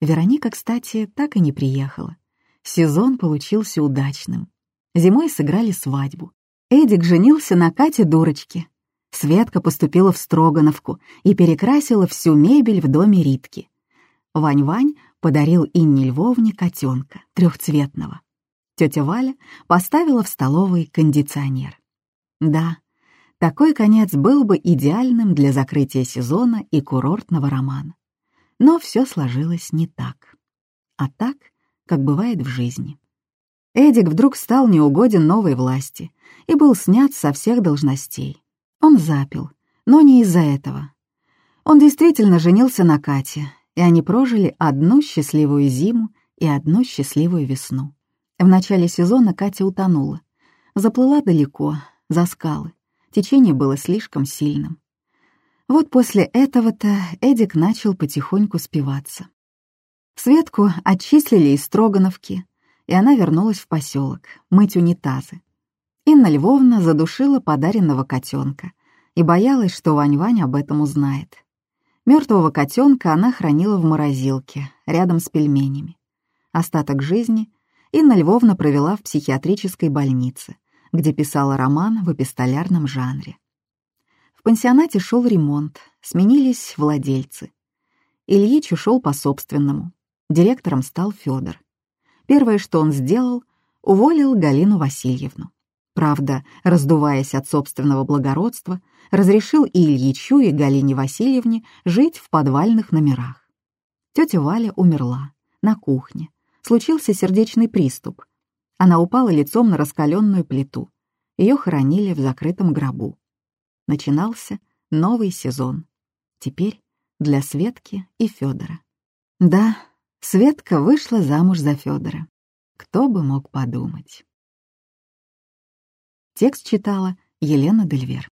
Вероника, кстати, так и не приехала. Сезон получился удачным. Зимой сыграли свадьбу. Эдик женился на Кате дурочке. Светка поступила в Строгановку и перекрасила всю мебель в доме Ритки. Вань-Вань подарил Инне Львовне котенка, трехцветного. Тетя Валя поставила в столовой кондиционер. Да, такой конец был бы идеальным для закрытия сезона и курортного романа. Но все сложилось не так. А так, как бывает в жизни. Эдик вдруг стал неугоден новой власти и был снят со всех должностей. Он запил, но не из-за этого. Он действительно женился на Кате, и они прожили одну счастливую зиму и одну счастливую весну. В начале сезона Катя утонула. Заплыла далеко, за скалы. Течение было слишком сильным. Вот после этого-то Эдик начал потихоньку спиваться. Светку отчислили из Строгановки, и она вернулась в поселок мыть унитазы. Инна Львовна задушила подаренного котенка и боялась, что Вань-Вань об этом узнает. Мертвого котенка она хранила в морозилке, рядом с пельменями. Остаток жизни Инна Львовна провела в психиатрической больнице, где писала роман в эпистолярном жанре. В пансионате шел ремонт, сменились владельцы. Ильич ушел по собственному. Директором стал Федор. Первое, что он сделал, уволил Галину Васильевну. Правда, раздуваясь от собственного благородства, разрешил и Ильичу, и Галине Васильевне жить в подвальных номерах. Тетя Валя умерла на кухне. Случился сердечный приступ. Она упала лицом на раскаленную плиту. Ее хоронили в закрытом гробу. Начинался новый сезон. Теперь для Светки и Федора. Да, Светка вышла замуж за Федора. Кто бы мог подумать. Текст читала Елена Дельвер.